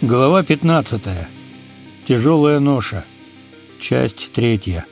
Глава 15. Тяжелая ноша. Часть третья.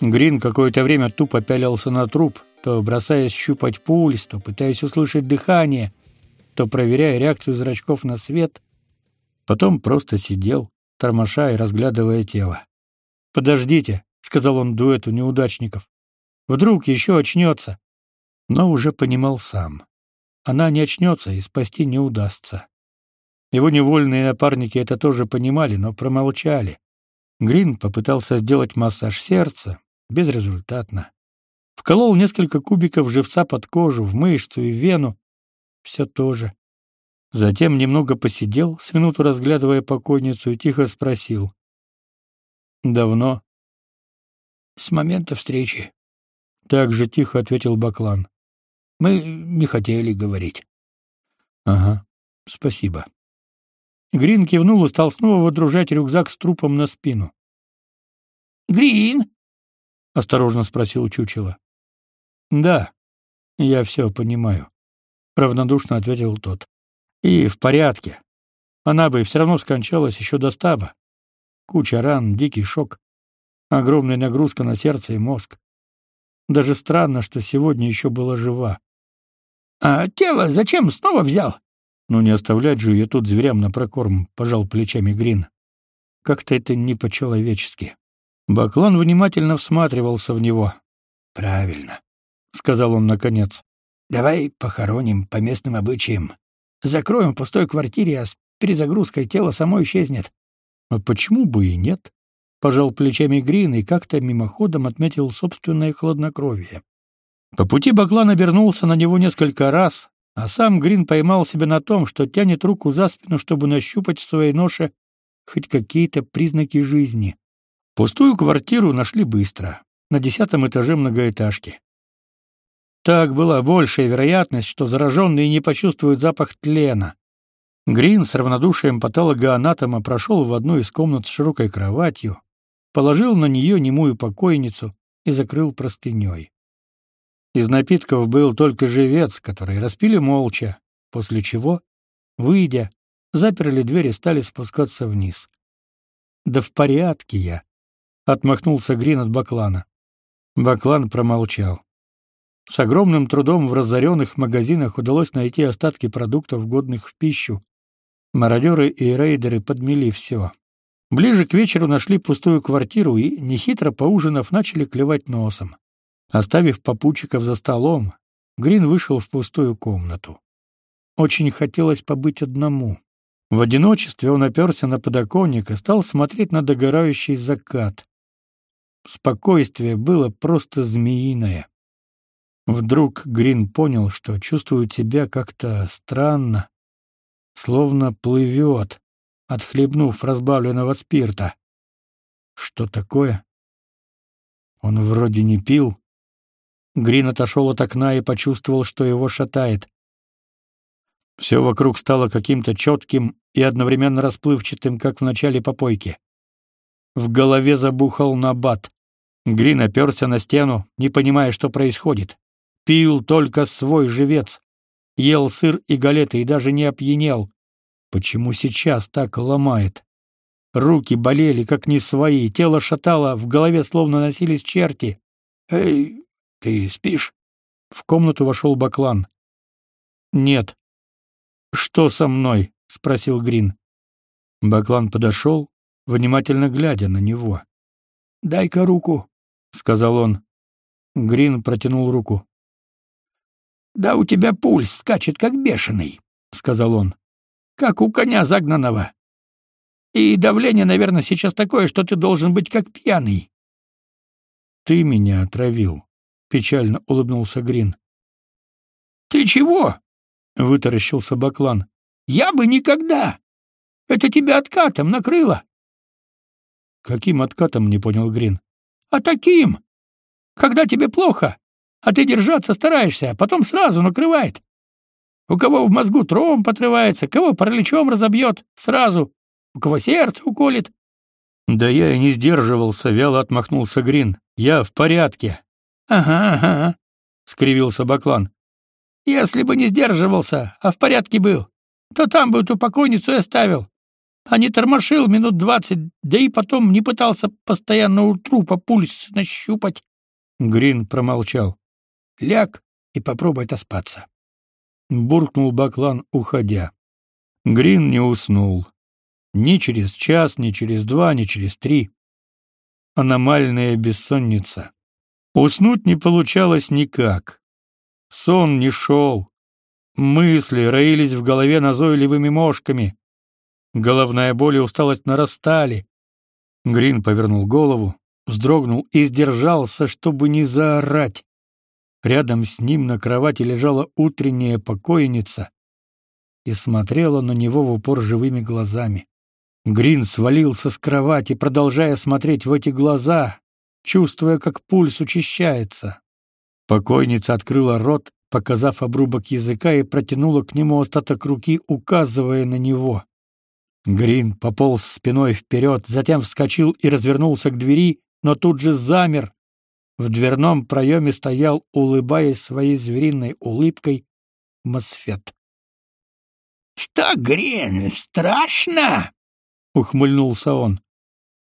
Грин какое-то время тупо пялился на труп, то бросаясь щупать пульс, то пытаясь услышать дыхание, то проверяя реакцию зрачков на свет, потом просто сидел, тормоша и разглядывая тело. «Подождите», — сказал он дуэту неудачников. «Вдруг еще очнется». Но уже понимал сам. Она не очнется и спасти не удастся. Его невольные напарники это тоже понимали, но промолчали. Грин попытался сделать массаж сердца, безрезультатно. Вколол несколько кубиков живца под кожу, в мышцу и в вену. Все то же. Затем немного посидел, с минуту разглядывая покойницу, и тихо спросил. «Давно?» «С момента встречи», — так же тихо ответил Баклан. Мы не хотели говорить. Ага. Спасибо. Грин кивнул и стал снова водружать рюкзак с трупом на спину. Грин? осторожно спросил чучело. Да. Я все понимаю, равнодушно ответил тот. И в порядке. Она бы все равно скончалась еще до стаба. Куча ран, дикий шок, огромная нагрузка на сердце и мозг. Даже странно, что сегодня еще была жива. А тело зачем снова взял? Ну не оставлять же ее тут зверям на прокорм, пожал плечами Грин. Как-то это не по-человечески. Баклан внимательно всматривался в него. Правильно, сказал он наконец. Давай похороним по местным обычаям. Закроем в пустой квартире, а с перезагрузкой тело само исчезнет. А почему бы и нет? Пожал плечами Грин и как-то мимоходом отметил собственное хладнокровие. По пути Баклан обернулся на него несколько раз, а сам Грин поймал себя на том, что тянет руку за спину, чтобы нащупать в своей ноше хоть какие-то признаки жизни. Пустую квартиру нашли быстро, на десятом этаже многоэтажки. Так была большая вероятность, что зараженные не почувствуют запах тлена. Грин с равнодушием патологоанатома прошел в одну из комнат с широкой кроватью, положил на нее немую покойницу и закрыл простыней. Из напитков был только живец, который распили молча, после чего, выйдя, заперли дверь и стали спускаться вниз. Да в порядке я, отмахнулся Грин от Баклана. Баклан промолчал. С огромным трудом в разоренных магазинах удалось найти остатки продуктов, годных в пищу. Мародеры и рейдеры подмели все. Ближе к вечеру нашли пустую квартиру и, нехитро поужинав, начали клевать носом. Оставив попутчиков за столом, Грин вышел в пустую комнату. Очень хотелось побыть одному. В одиночестве он оперся на подоконник и стал смотреть на догорающий закат. Спокойствие было просто змеиное. Вдруг Грин понял, что чувствует себя как-то странно, словно плывет, отхлебнув разбавленного спирта. Что такое? Он вроде не пил, Грин отошел от окна и почувствовал, что его шатает. Все вокруг стало каким-то четким и одновременно расплывчатым, как в начале попойки. В голове забухал набат. Грин оперся на стену, не понимая, что происходит. Пил только свой живец. Ел сыр и галеты и даже не опьянел. Почему сейчас так ломает? Руки болели, как не свои, тело шатало, в голове словно носились черти. «Эй, ты спишь? В комнату вошел Баклан. Нет. Что со мной? спросил Грин. Баклан подошел, внимательно глядя на него. Дай-ка руку, сказал он. Грин протянул руку. Да у тебя пульс скачет как бешеный, сказал он. Как у коня загнанного. И давление, наверное, сейчас такое, что ты должен быть как пьяный. Ты меня отравил, печально улыбнулся Грин. Ты чего? вытаращился Баклан. Я бы никогда. Это тебя откатом накрыло. Каким откатом, не понял Грин. А таким. Когда тебе плохо, а ты держаться стараешься, а потом сразу накрывает. У кого в мозгу тромб отрывается, кого параличом разобьет, сразу. У кого сердце уколет. Да я и не сдерживался, вяло отмахнулся Грин. Я в порядке. Ага, ага, скривился Баклан. Если бы не сдерживался, а в порядке был, то там бы эту покойницу и оставил. А не тормошил минут двадцать, да и потом не пытался постоянно у трупа пульс нащупать. Грин промолчал. Ляг и попробуй отоспаться. Буркнул Баклан, уходя. Грин не уснул. Ни через час, ни через два, ни через три. Аномальная бессонница. Уснуть не получалось никак. Сон не шел. Мысли роились в голове назойливыми мошками. Головная боль и усталость нарастали. Грин повернул голову, вздрогнул и сдержался, чтобы не заорать. Рядом с ним на кровати лежала утренняя покойница и смотрела на него в упор живыми глазами. Грин свалился с кровати, продолжая смотреть в эти глаза, чувствуя, как пульс учащается. Покойница открыла рот, показав обрубок языка, и протянула к нему остаток руки, указывая на него. Грин пополз спиной вперед, затем вскочил и развернулся к двери, но тут же замер. В дверном проеме стоял, улыбаясь своей звериной улыбкой, Мосфет. «Что, Грин, страшно?» — ухмыльнулся он.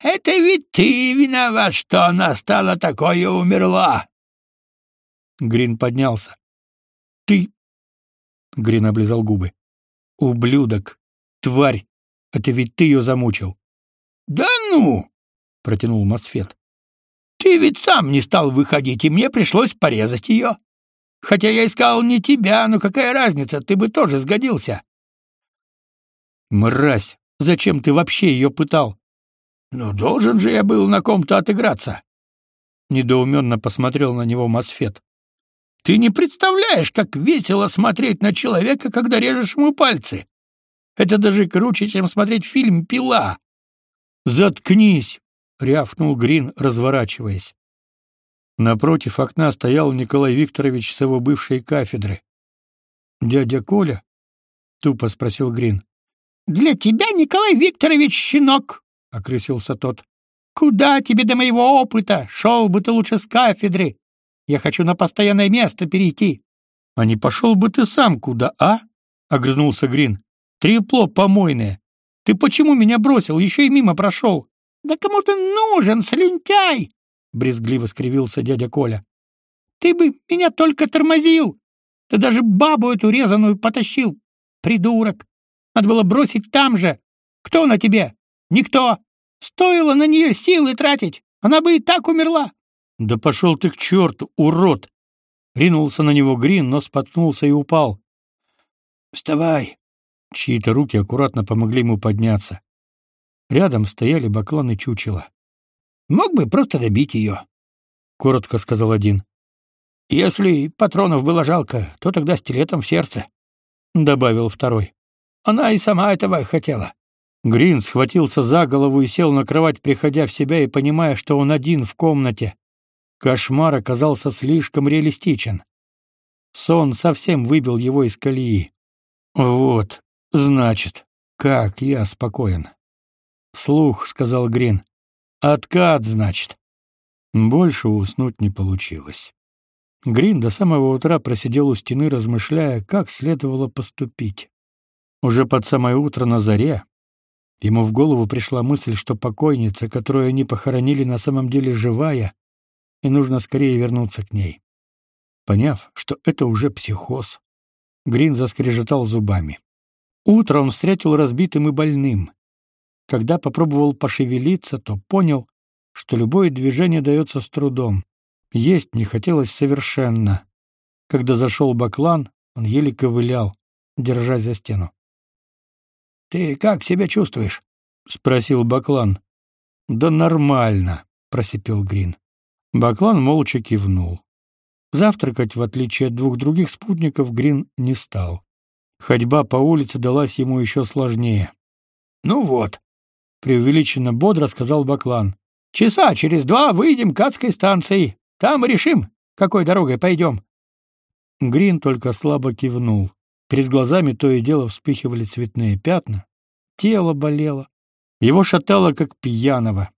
«Это ведь ты виноват, что она стала такой и умерла!» Грин поднялся. «Ты...» — Грин облизал губы. «Ублюдок! Тварь! Это ведь ты ее замучил!» «Да ну!» — протянул Мосфет. «Ты ведь сам не стал выходить, и мне пришлось порезать ее. Хотя я искал не тебя, но какая разница, ты бы тоже сгодился». «Мразь! Зачем ты вообще ее пытал?» «Ну, должен же я был на ком-то отыграться!» Недоуменно посмотрел на него Мосфет. Ты не представляешь, как весело смотреть на человека, когда режешь ему пальцы. Это даже круче, чем смотреть фильм «Пила». «Заткнись!» — рявкнул Грин, разворачиваясь. Напротив окна стоял Николай Викторович с его бывшей кафедры. «Дядя Коля?» — тупо спросил Грин. «Для тебя, Николай Викторович, щенок!» — окрысился тот. «Куда тебе до моего опыта? Шел бы ты лучше с кафедры. Я хочу на постоянное место перейти. — А не пошел бы ты сам куда, а? — огрызнулся Грин. — Трепло помойное. Ты почему меня бросил? Еще и мимо прошел. — Да кому ты нужен, слюнтяй? — брезгливо скривился дядя Коля. — Ты бы меня только тормозил. Ты даже бабу эту резаную потащил. Придурок. Надо было бросить там же. Кто на тебе? Никто. Стоило на нее силы тратить. Она бы и так умерла. Да пошел ты к черту, урод! Ринулся на него Грин, но споткнулся и упал. Вставай! Чьи-то руки аккуратно помогли ему подняться. Рядом стояли баклан и чучело. Мог бы просто добить ее, — коротко сказал один. Если патронов было жалко, то тогда стилетом в сердце, — добавил второй. Она и сама этого хотела. Грин схватился за голову и сел на кровать, приходя в себя и понимая, что он один в комнате. Кошмар оказался слишком реалистичен. Сон совсем выбил его из колеи. Вот, значит, как я спокоен. Слух, сказал Грин. Откат, значит. Больше уснуть не получилось. Грин до самого утра просидел у стены, размышляя, как следовало поступить. Уже под самое утро на заре ему в голову пришла мысль, что покойница, которую они похоронили, на самом деле живая и нужно скорее вернуться к ней. Поняв, что это уже психоз, Грин заскрежетал зубами. Утро он встретил разбитым и больным. Когда попробовал пошевелиться, то понял, что любое движение дается с трудом. Есть не хотелось совершенно. Когда зашел Баклан, он еле ковылял, держась за стену. «Ты как себя чувствуешь?» — спросил Баклан. «Да нормально», — просипел Грин. Баклан молча кивнул. Завтракать, в отличие от двух других спутников, Грин не стал. Ходьба по улице далась ему еще сложнее. «Ну вот», — преувеличенно бодро сказал Баклан. «Часа через два выйдем к адской станции. Там решим, какой дорогой пойдем». Грин только слабо кивнул. Перед глазами то и дело вспыхивали цветные пятна. Тело болело. Его шатало, как пьяного.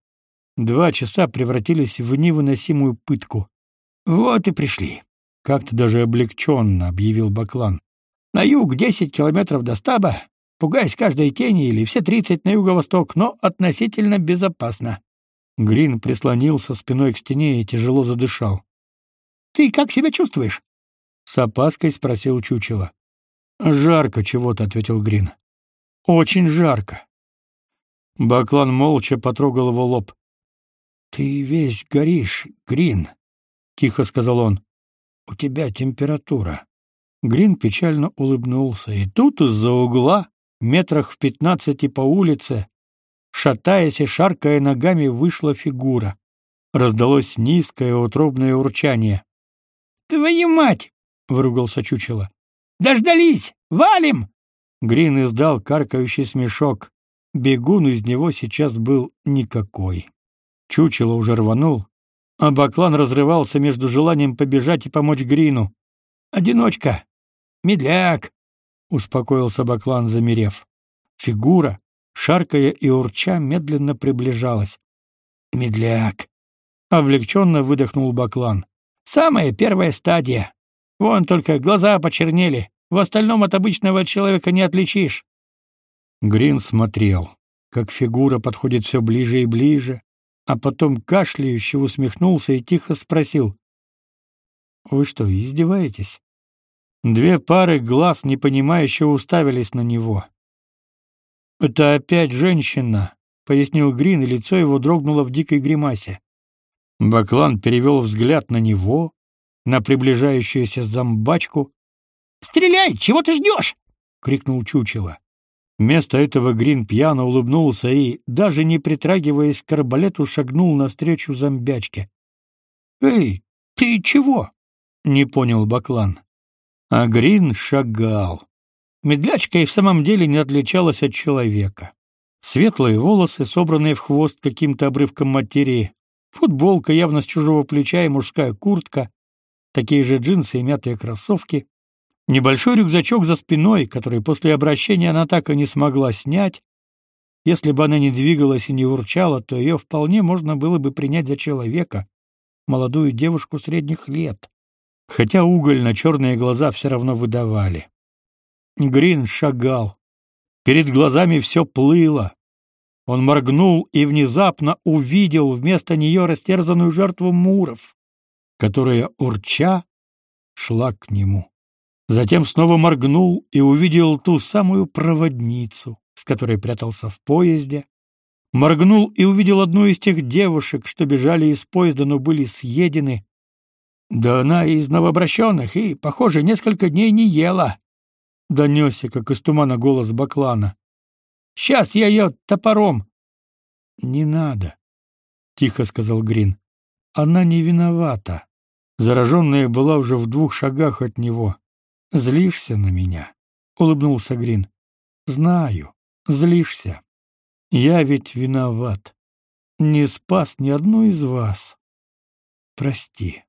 Два часа превратились в невыносимую пытку. Вот и пришли. Как-то даже облегченно объявил Баклан. На юг десять километров до стаба, пугаясь каждой тени или все тридцать на юго-восток, но относительно безопасно. Грин прислонился спиной к стене и тяжело задышал. Ты как себя чувствуешь? С опаской спросил чучело. Жарко чего-то, ответил Грин. Очень жарко. Баклан молча потрогал его лоб. Ты весь горишь, Грин, тихо сказал он. У тебя температура. Грин печально улыбнулся, и тут из-за угла, метрах в пятнадцати по улице, шатаясь и шаркая ногами, вышла фигура. Раздалось низкое утробное урчание. «Твою мать!» — выругался чучело. «Дождались! Валим!» Грин издал каркающий смешок. Бегун из него сейчас был никакой. Чучело уже рванул, а Баклан разрывался между желанием побежать и помочь Грину. «Одиночка! Медляк!» — успокоился Баклан, замерев. Фигура, шаркая и урча, медленно приближалась. «Медляк!» — облегченно выдохнул Баклан. «Самая первая стадия. Вон только глаза почернели. В остальном от обычного человека не отличишь». Грин смотрел, как фигура подходит все ближе и ближе, а потом кашляюще усмехнулся и тихо спросил. «Вы что, издеваетесь?» Две пары глаз непонимающе уставились на него. «Это опять женщина», — пояснил Грин, и лицо его дрогнуло в дикой гримасе. Баклан перевел взгляд на него, на приближающуюся зомбачку. «Стреляй! Чего ты ждешь?» — крикнул чучело. Вместо этого Грин пьяно улыбнулся и, даже не притрагиваясь к арбалету, шагнул навстречу зомбячке. «Эй, ты чего?» — не понял Баклан. А Грин шагал. Медлячка и в самом деле не отличалась от человека. Светлые волосы, собранные в хвост каким-то обрывком материи, футболка явно с чужого плеча и мужская куртка, такие же джинсы и мятые кроссовки, небольшой рюкзачок за спиной, который после обращения она так и не смогла снять. Если бы она не двигалась и не урчала, то ее вполне можно было бы принять за человека, молодую девушку средних лет хотя угольно-черные глаза все равно выдавали. Грин шагал. Перед глазами все плыло. Он моргнул и внезапно увидел вместо нее растерзанную жертву муров, которая, урча, шла к нему. Затем снова моргнул и увидел ту самую проводницу, с которой прятался в поезде. Моргнул и увидел одну из тех девушек, что бежали из поезда, но были съедены, да она из новообращенных и, похоже, несколько дней не ела. Донесся, как из тумана голос Баклана. Сейчас я ее топором. Не надо, тихо сказал Грин. Она не виновата. Зараженная была уже в двух шагах от него. Злишься на меня? улыбнулся Грин. Знаю, злишься. Я ведь виноват. Не спас ни одну из вас. Прости.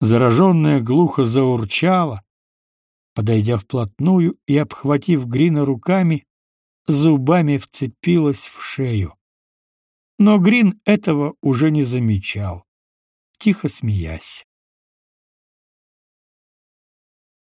Зараженная глухо заурчала, подойдя вплотную и обхватив Грина руками, зубами вцепилась в шею. Но Грин этого уже не замечал, тихо смеясь.